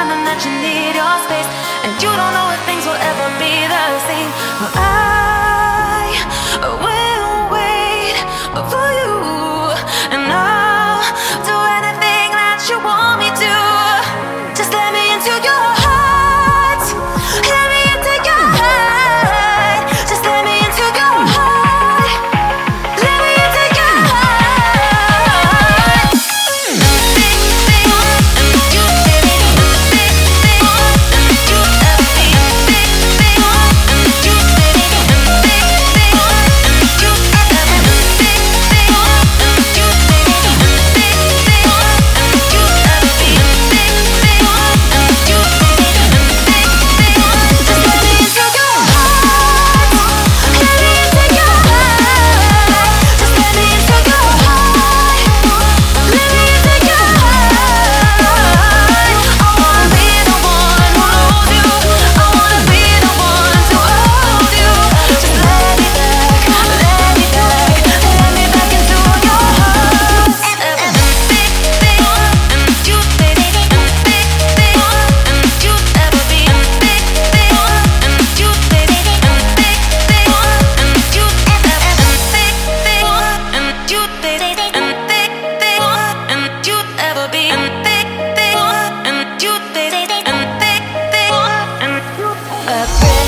understanding that you need your space, and you don't know a thing. a prayer.